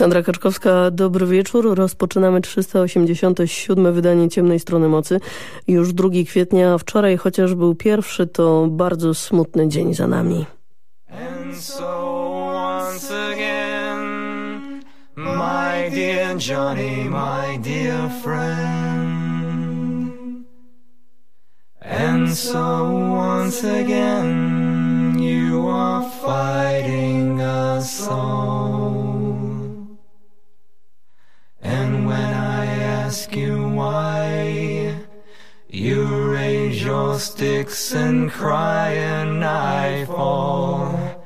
Aleksandra Kaczkowska, dobry wieczór. Rozpoczynamy 387 wydanie Ciemnej Strony Mocy. Już 2 kwietnia, wczoraj chociaż był pierwszy, to bardzo smutny dzień za nami. And so once again, my dear Johnny, my dear friend. And so once again, you are fighting a soul. I ask you why, you raise your sticks and cry and I fall.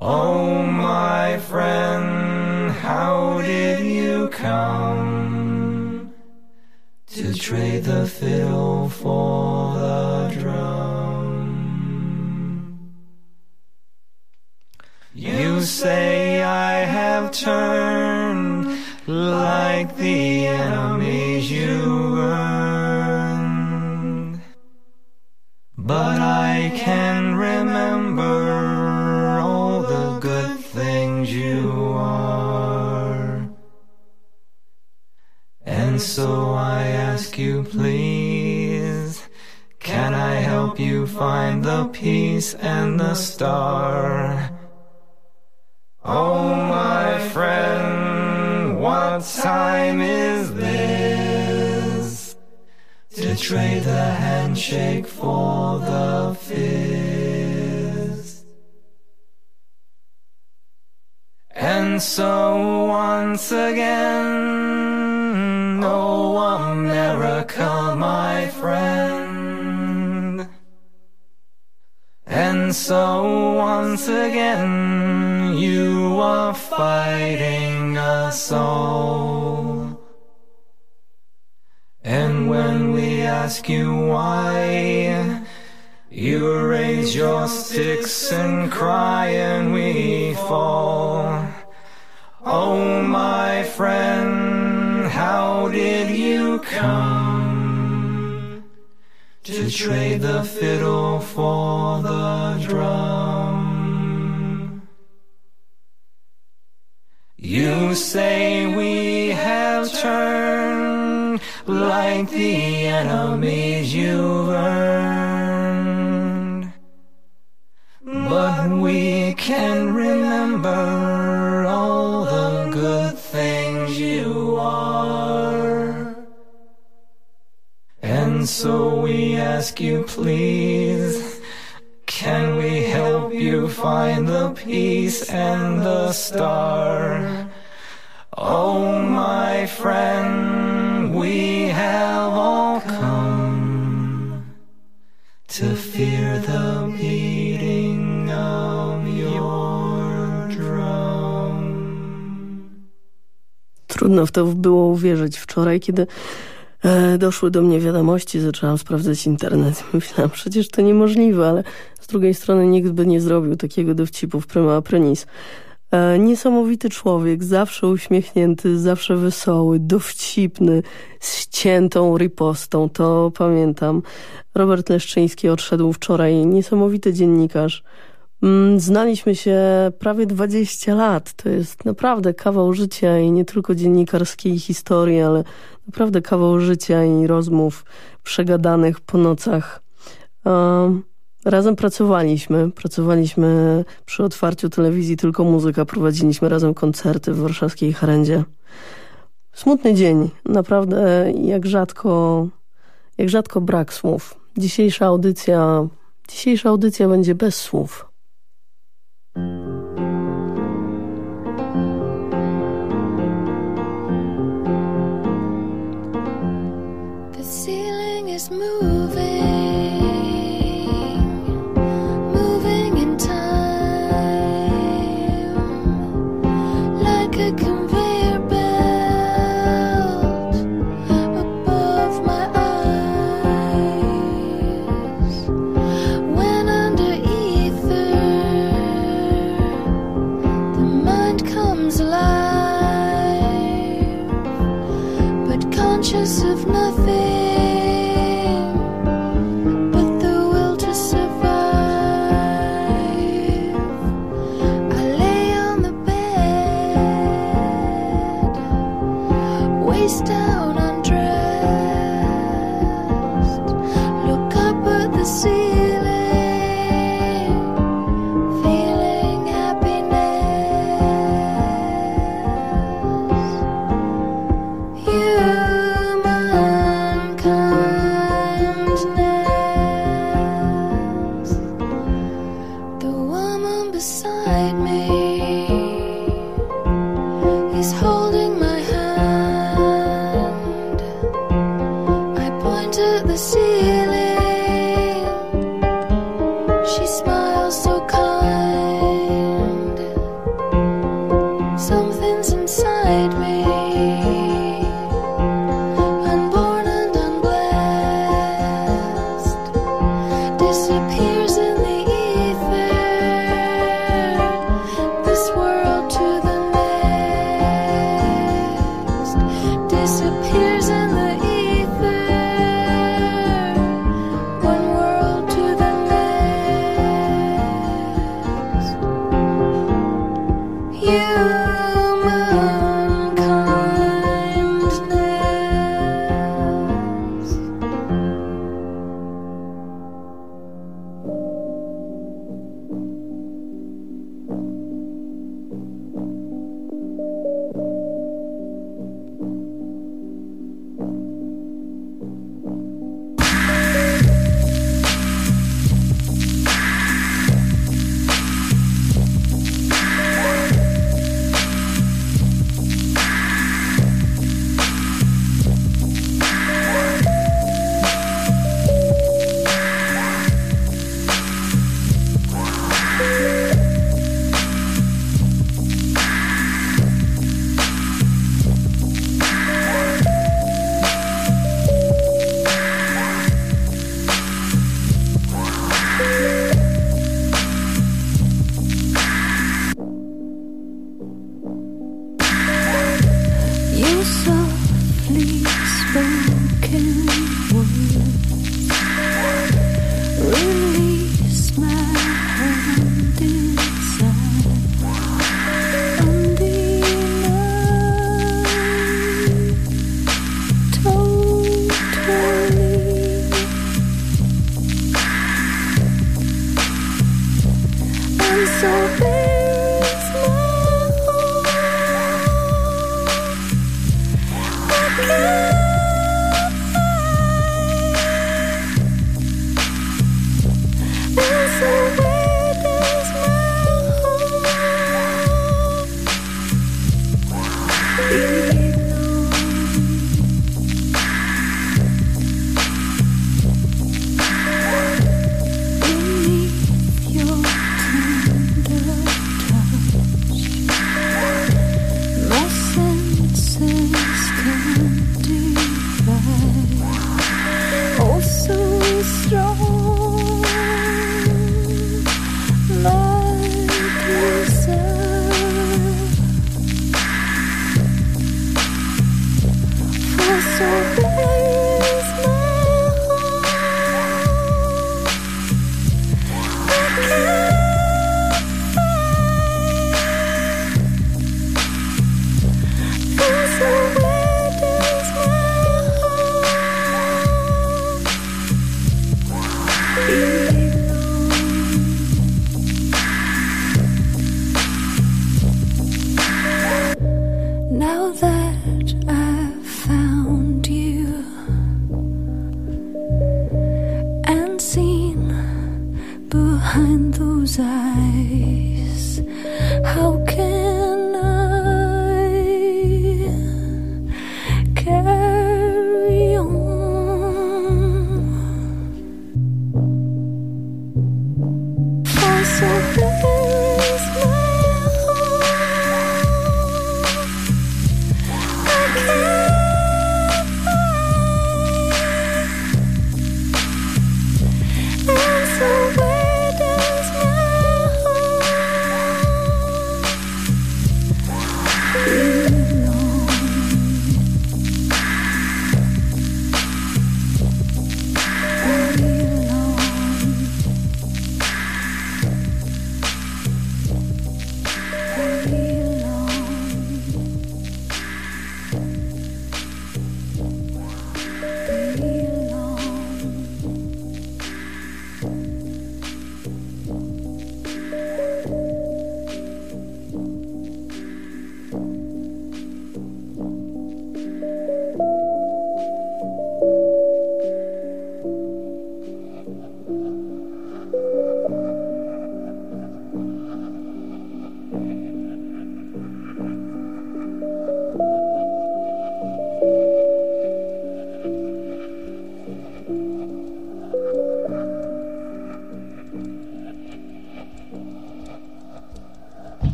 Oh, my friend, how did you come to trade the fiddle for the drum? You say I have turned like the enemies the peace and the star? Oh, my friend what time is this? To trade the handshake for the fist. And so once again, oh America, my friend. And so once again, you are fighting us all. And when we ask you why, you raise your sticks and cry and we fall. Oh, my friend, how did you come? To trade the fiddle for the drum. You say we have turned like the enemies you've earned. But we can remember so we ask you please, can we help you find the peace and the star? Oh my friend, we have all come to fear the beating of your drum. Trudno w to było uwierzyć wczoraj, kiedy E, doszły do mnie wiadomości, zaczęłam sprawdzać internet. Myślałam, przecież to niemożliwe, ale z drugiej strony nikt by nie zrobił takiego dowcipu w prima aprenis. E, niesamowity człowiek, zawsze uśmiechnięty, zawsze wesoły, dowcipny, z ciętą ripostą, to pamiętam. Robert Leszczyński odszedł wczoraj, niesamowity dziennikarz. Mm, znaliśmy się prawie 20 lat. To jest naprawdę kawał życia i nie tylko dziennikarskiej historii, ale naprawdę kawał życia i rozmów przegadanych po nocach. Razem pracowaliśmy. Pracowaliśmy przy otwarciu telewizji Tylko Muzyka. Prowadziliśmy razem koncerty w warszawskiej Harendzie. Smutny dzień. Naprawdę jak rzadko, jak rzadko brak słów. Dzisiejsza audycja, dzisiejsza audycja będzie bez słów. Música conscious of nothing.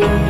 you.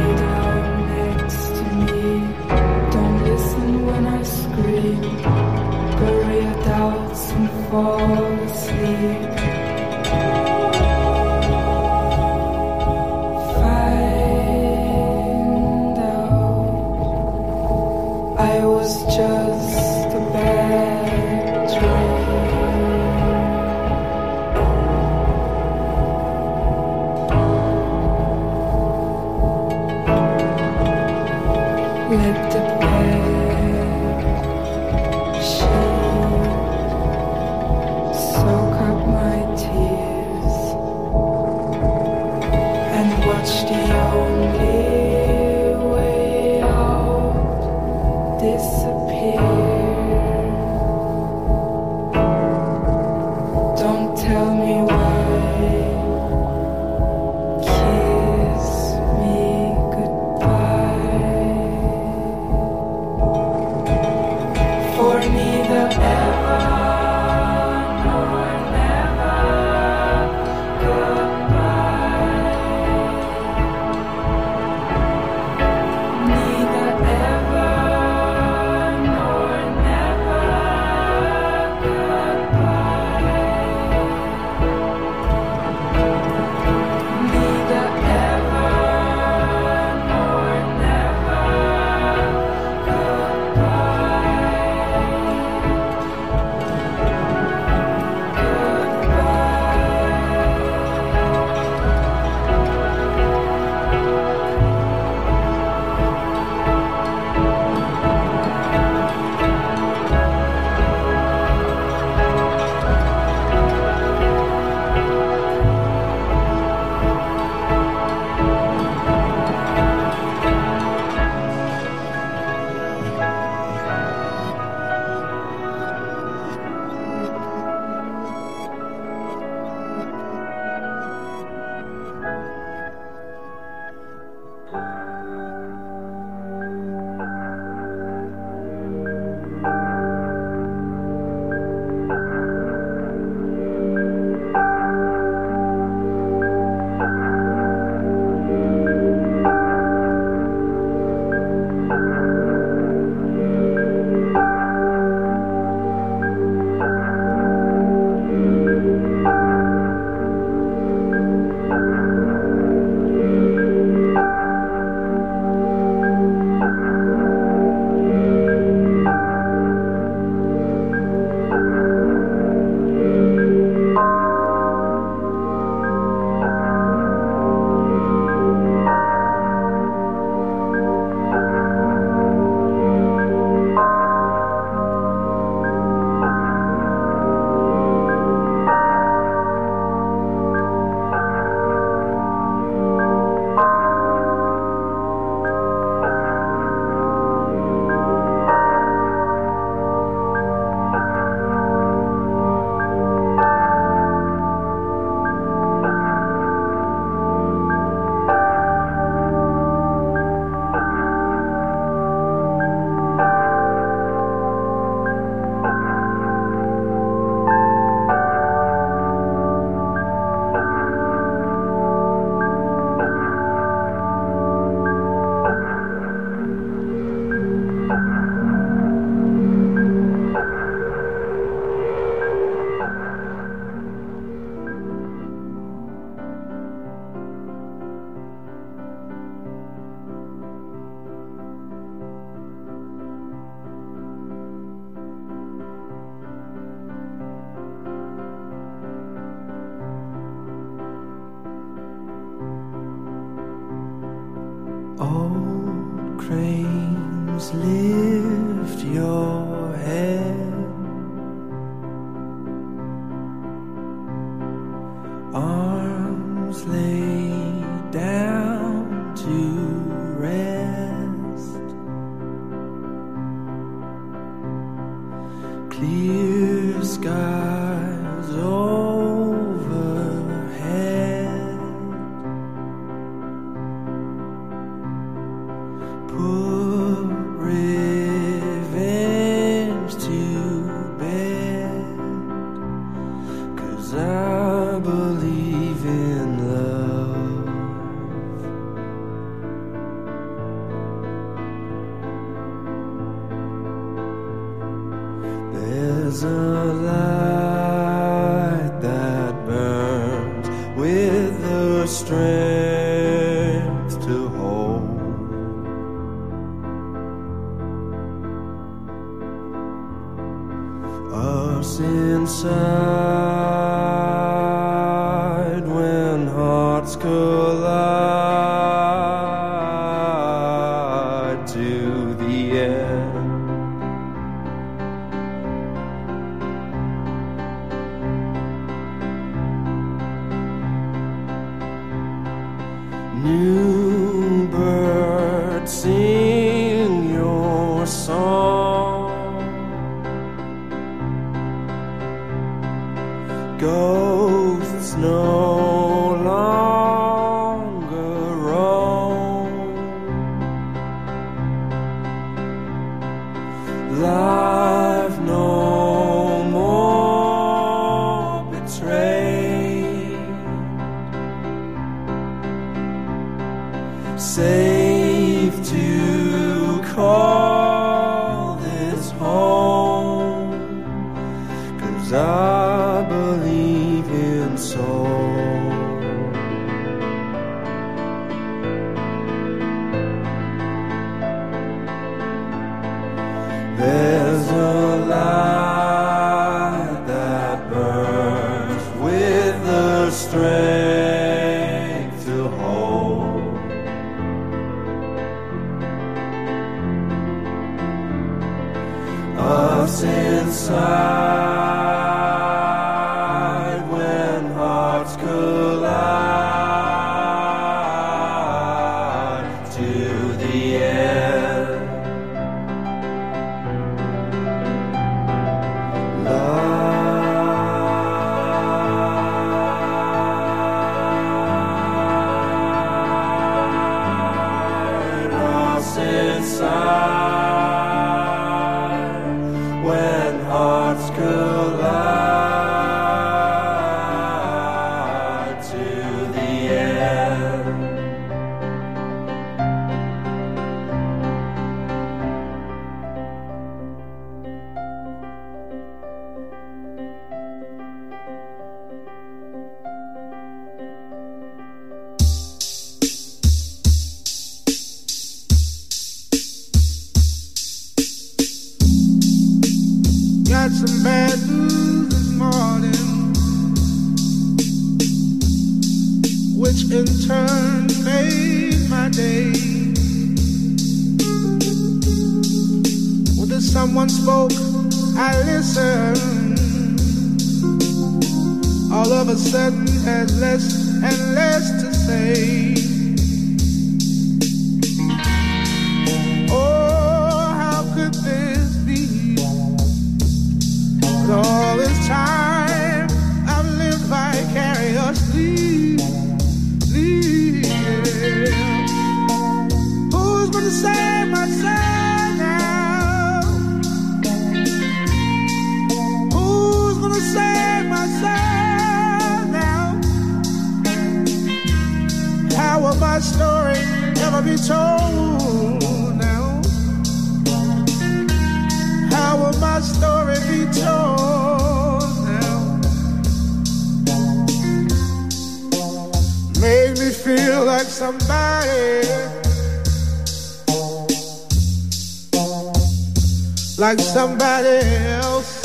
Somebody else.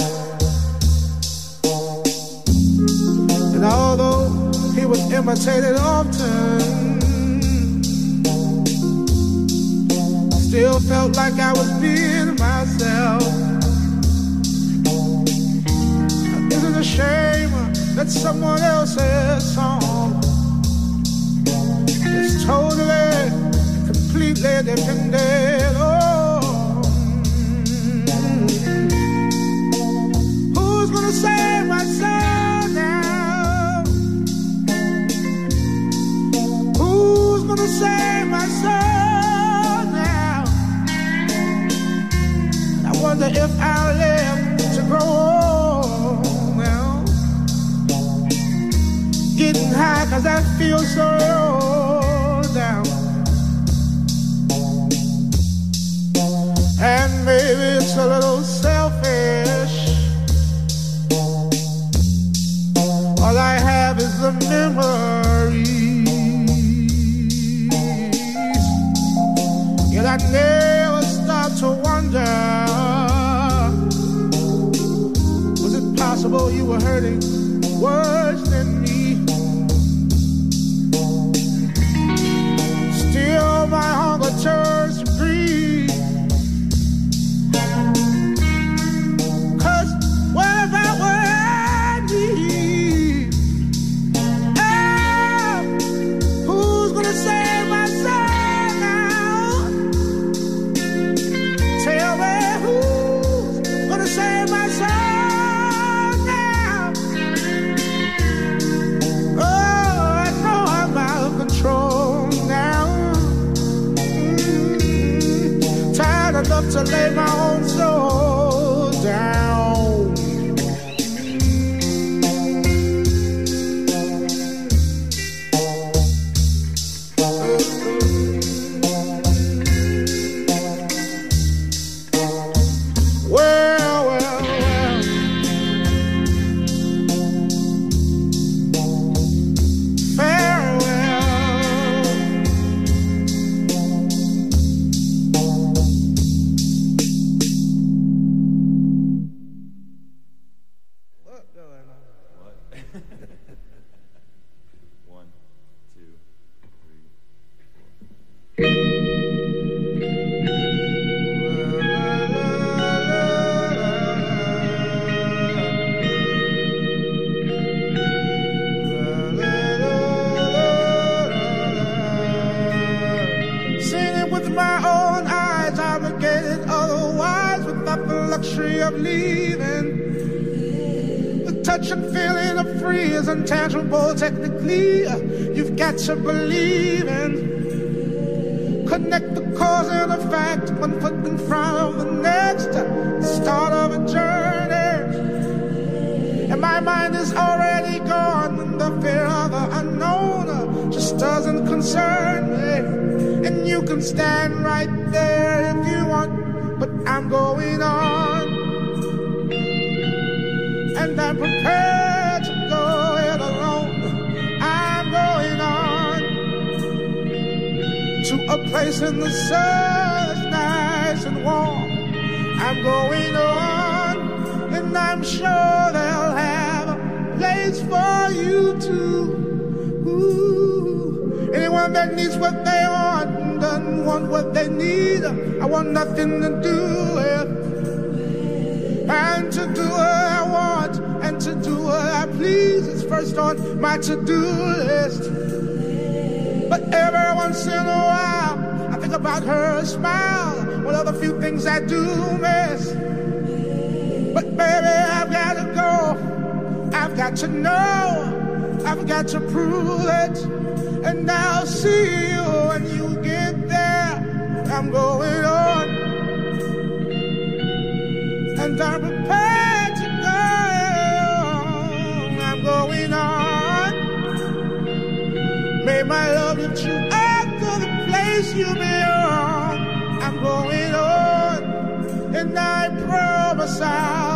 And although he was imitated often, still felt like I was being myself. Isn't it a shame that someone else's song is totally, completely dependent if I'll live to grow old. Getting high cause I feel so low now. And maybe it's a little selfish. All I have is the memories. Yet I never stop to wonder possible you were hurting. Worse want nothing to do with. And to do what I want and to do what I please is first on my to-do list. But every once in a while, I think about her smile. One of the few things I do miss. But baby, I've got to go. I've got to know. I've got to prove it. And I'll see you when you. I'm going on. And I'm prepared to go. I'm going on. May my love lift you up to the place you belong. I'm going on, and I promise I'll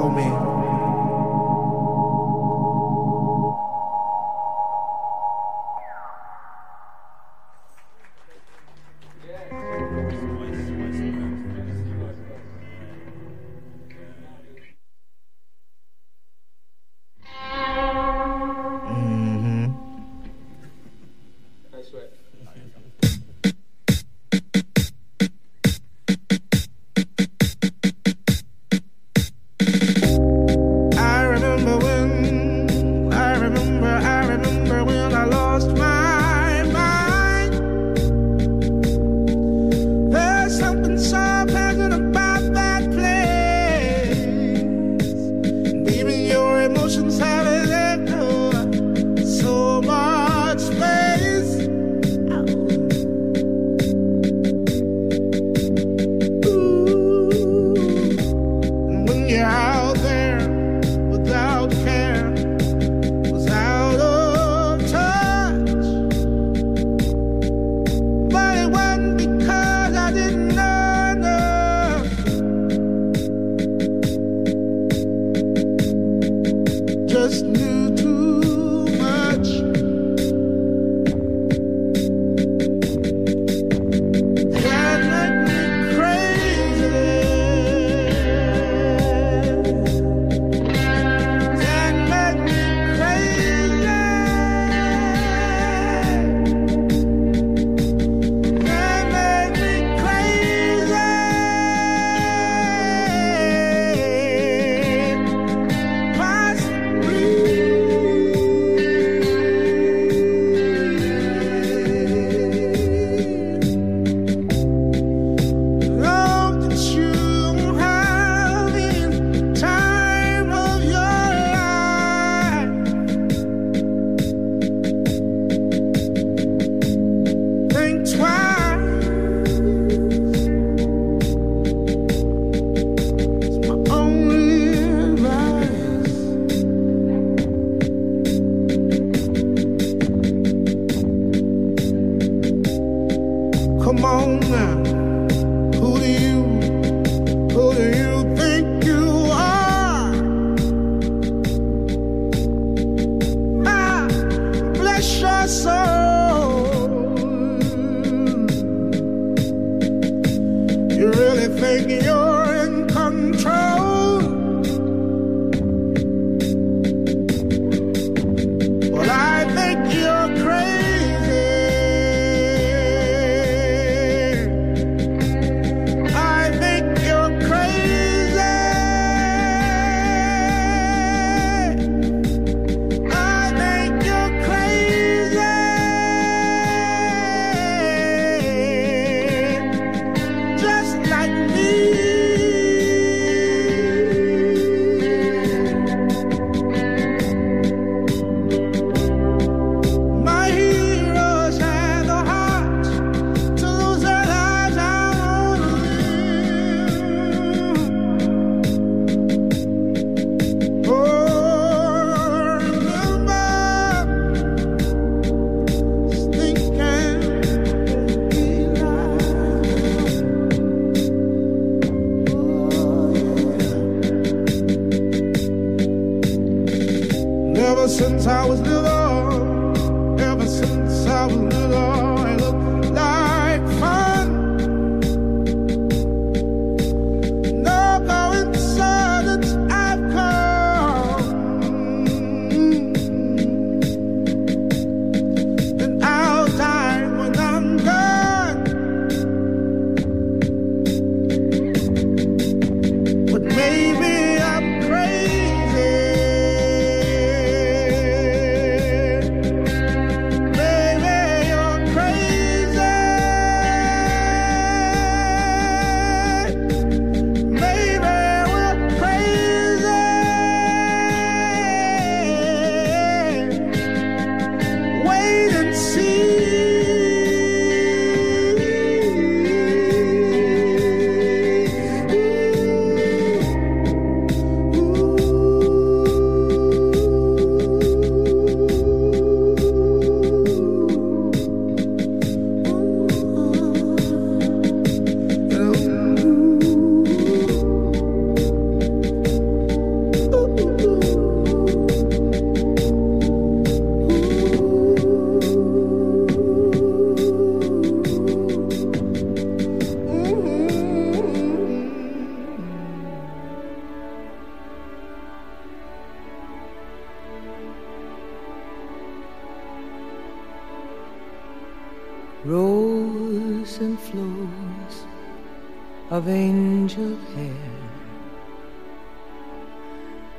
follow me.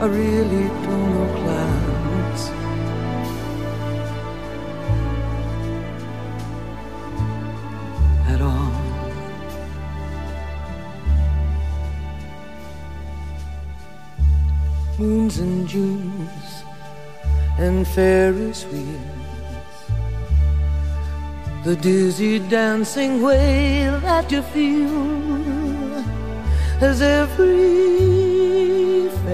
I really don't know clouds. At all. moons and Junes and Ferris wheels. The dizzy dancing way that you feel as every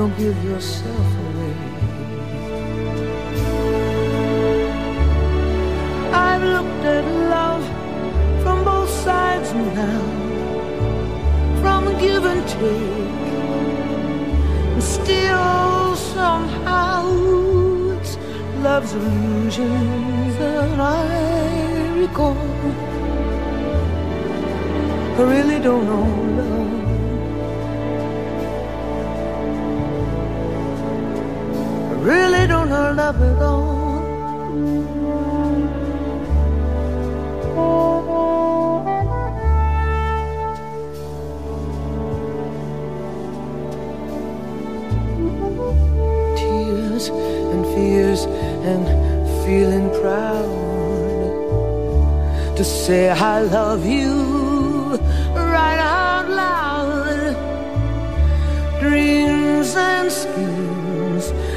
Don't give yourself away. I've looked at love from both sides now, from give and take, and still somehow it's love's illusions that I recall. I really don't know really don't know love at all. Tears and fears and feeling proud to say I love you right out loud. Dreams and schemes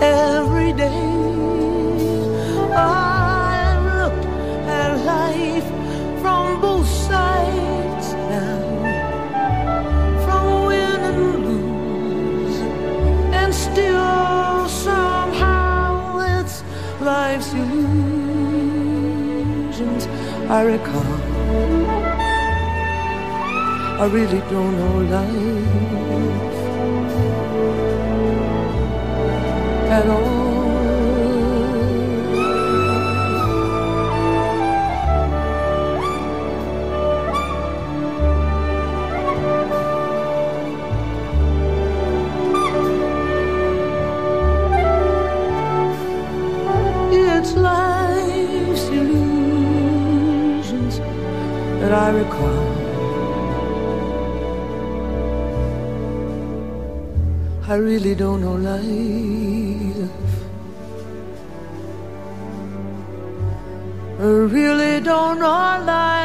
every day. I've looked at life from both sides from win and lose, and still somehow it's life's illusions I recall. I really don't know life It's life's illusions that I recall. I really don't know life. Don't know life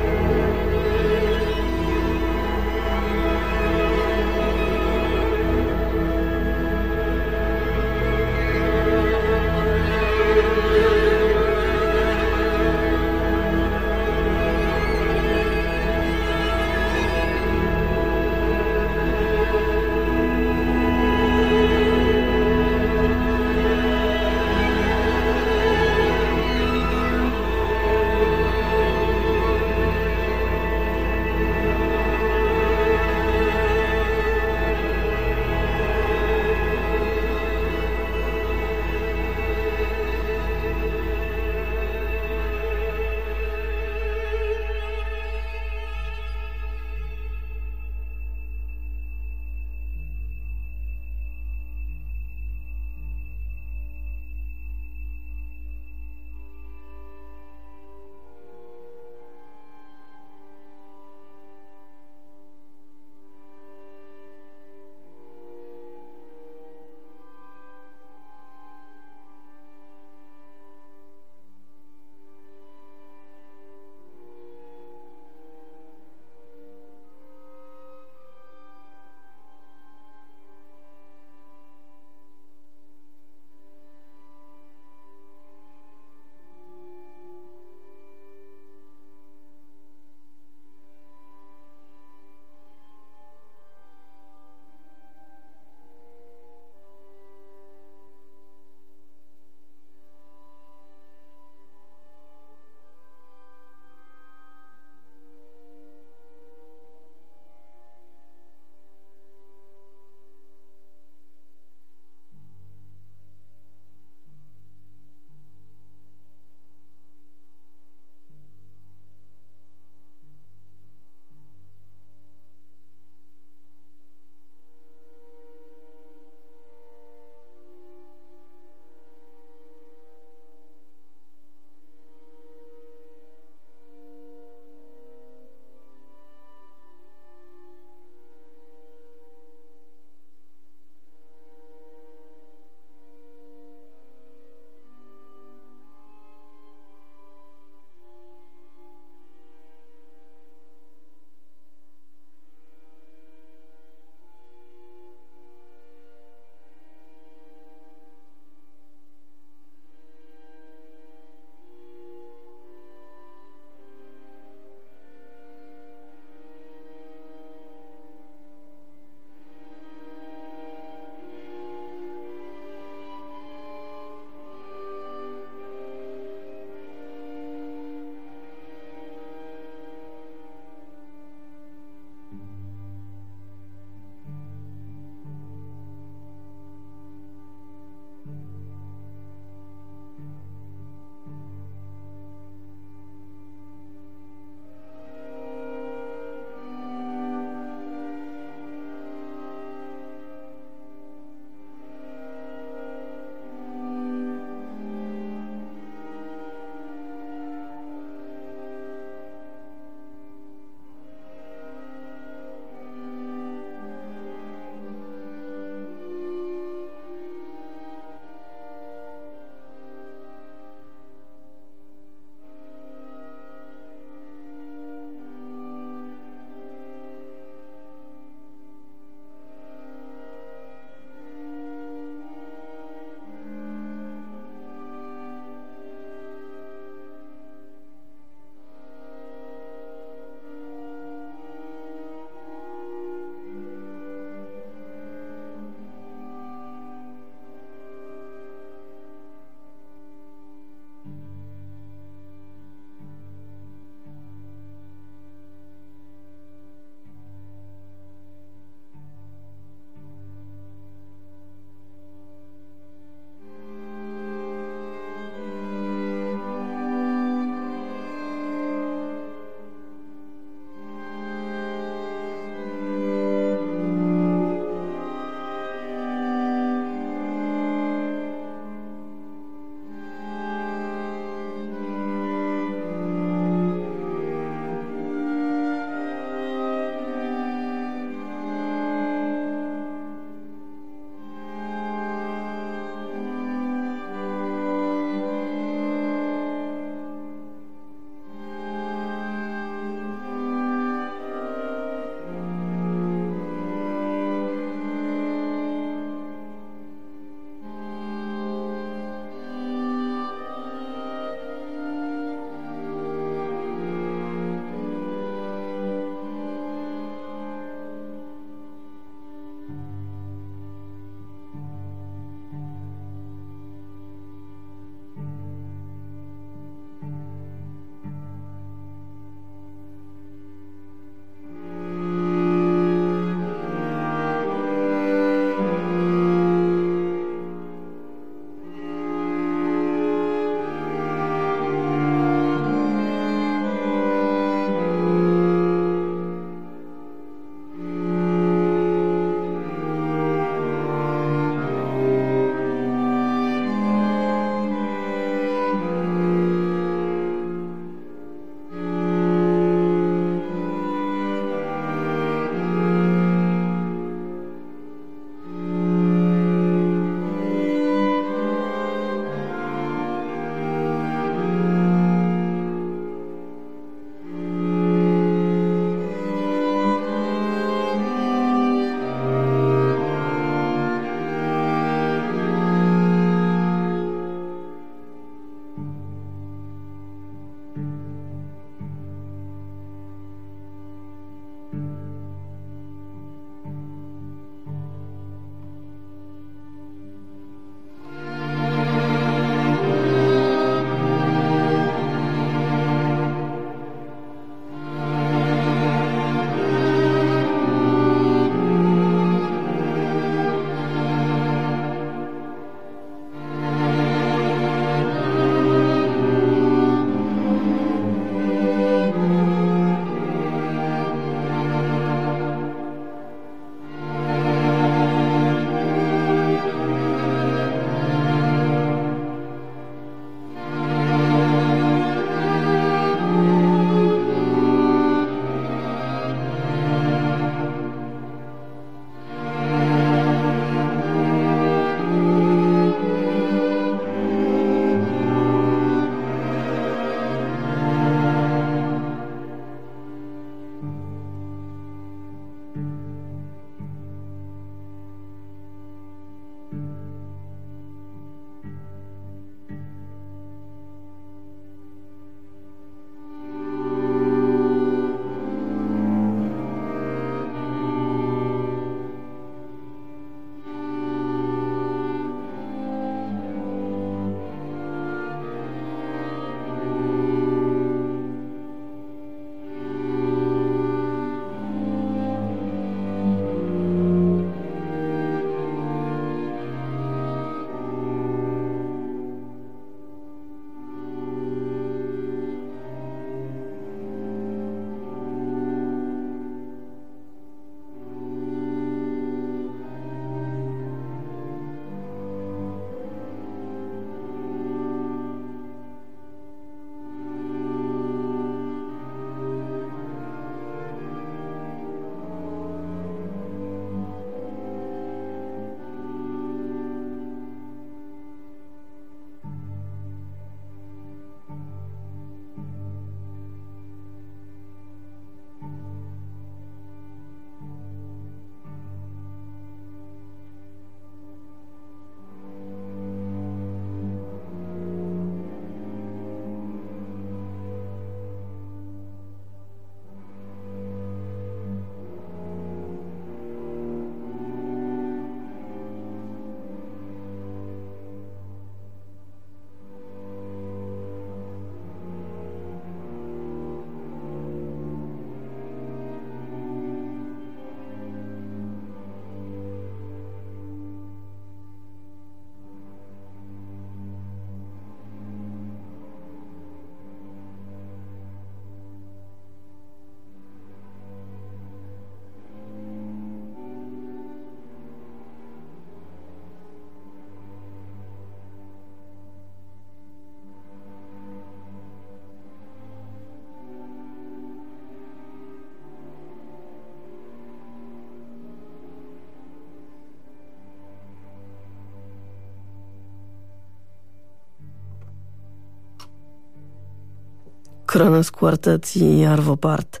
Kronos Quartet i Arvo Part.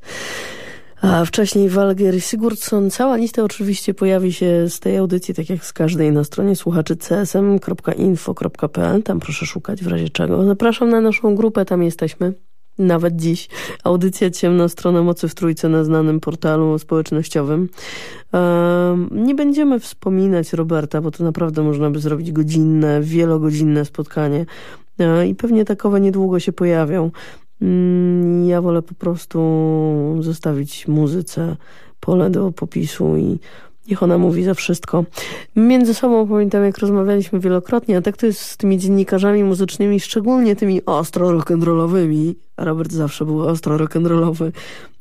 A wcześniej Walger Sigurdsson. Cała lista oczywiście pojawi się z tej audycji, tak jak z każdej na stronie słuchaczy csm.info.pl. Tam proszę szukać w razie czego. Zapraszam na naszą grupę, tam jesteśmy. Nawet dziś. Audycja Ciemna Strona Mocy w Trójce na znanym portalu społecznościowym. nie będziemy wspominać Roberta, bo to naprawdę można by zrobić godzinne, wielogodzinne spotkanie. I pewnie takowe niedługo się pojawią. Mm, ja wolę po prostu zostawić muzyce pole do popisu i niech ona mówi za wszystko. Między sobą pamiętam, jak rozmawialiśmy wielokrotnie, a tak to jest z tymi dziennikarzami muzycznymi, szczególnie tymi ostro rock'n'rollowymi. Robert zawsze był ostro rock'n'rollowy.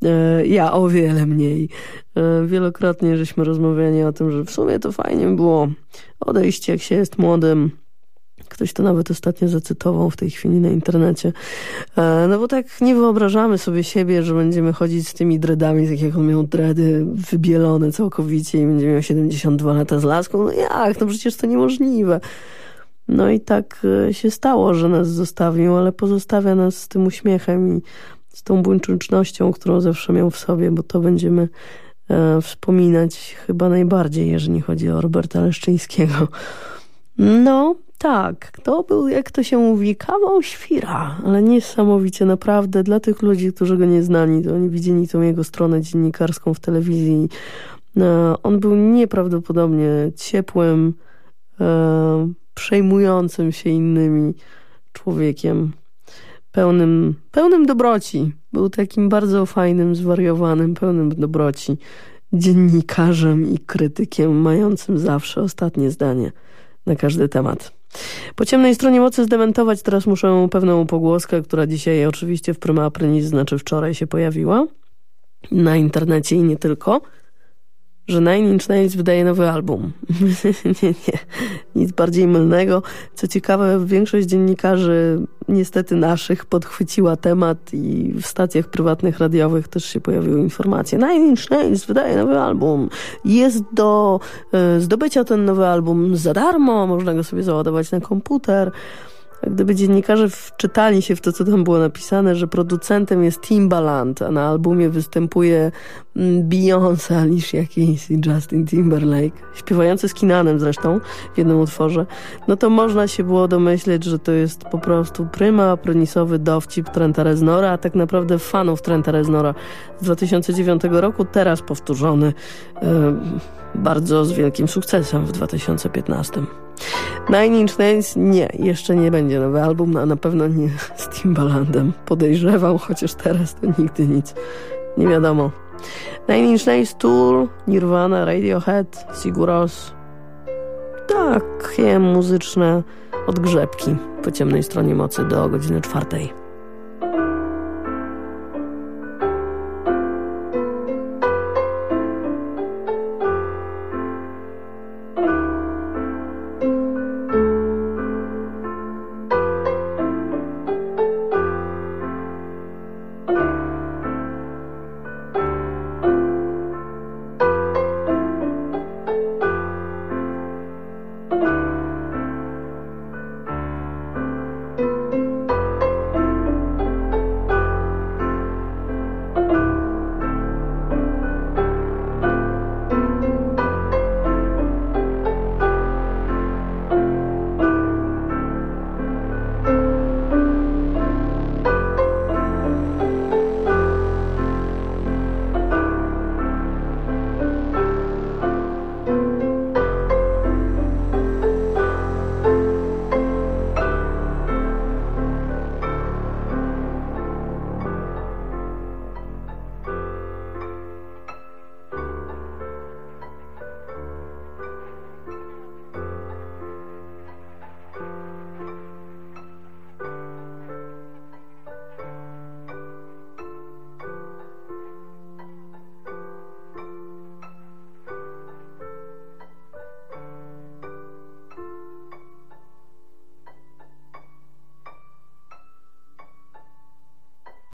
E, ja o wiele mniej. E, wielokrotnie żeśmy rozmawiali o tym, że w sumie to fajnie było odejść, jak się jest młodym, Ktoś to nawet ostatnio zacytował w tej chwili na internecie. E, no bo tak nie wyobrażamy sobie siebie, że będziemy chodzić z tymi dreadami, tak jak on miał dready wybielone całkowicie i będzie miał 72 lata z laską. No jak? No przecież to niemożliwe. No i tak e, się stało, że nas zostawił, ale pozostawia nas z tym uśmiechem i z tą buńczucznością, którą zawsze miał w sobie, bo to będziemy e, wspominać chyba najbardziej, jeżeli chodzi o Roberta Leszczyńskiego. No, tak, to był, jak to się mówi, kawał świra, ale niesamowicie naprawdę dla tych ludzi, którzy go nie znali, to oni widzieli tą jego stronę dziennikarską w telewizji. E, on był nieprawdopodobnie ciepłym, e, przejmującym się innymi człowiekiem, pełnym, pełnym dobroci. Był takim bardzo fajnym, zwariowanym, pełnym dobroci dziennikarzem i krytykiem, mającym zawsze ostatnie zdanie na każdy temat. Po ciemnej stronie mocy zdementować teraz muszę pewną pogłoskę, która dzisiaj oczywiście w Prima Aprilis, znaczy wczoraj się pojawiła na internecie i nie tylko że Nine Inch Nails wydaje nowy album. nie, nie, nic bardziej mylnego. Co ciekawe, większość dziennikarzy, niestety naszych, podchwyciła temat i w stacjach prywatnych radiowych też się pojawiły informacje. Nine Inch Nails wydaje nowy album. Jest do y, zdobycia ten nowy album za darmo, można go sobie załadować na komputer gdyby dziennikarze wczytali się w to, co tam było napisane, że producentem jest Timbaland, a na albumie występuje mm, Beyoncé, Alicia Keys i Justin Timberlake, śpiewający z Kinanem zresztą w jednym utworze, no to można się było domyśleć, że to jest po prostu pryma, pronisowy dowcip Trenta Reznora, a tak naprawdę fanów Trenta Reznora. Z 2009 roku, teraz powtórzony yy, bardzo z wielkim sukcesem w 2015. Nine Inch Nails nie, jeszcze nie będzie nowy album, a na pewno nie z Timbalandem. Podejrzewam, chociaż teraz to nigdy nic. Nie wiadomo. Nine Inch Nails, Tool, Nirvana, Radiohead, Siguros. Takie muzyczne odgrzebki po ciemnej stronie mocy do godziny czwartej.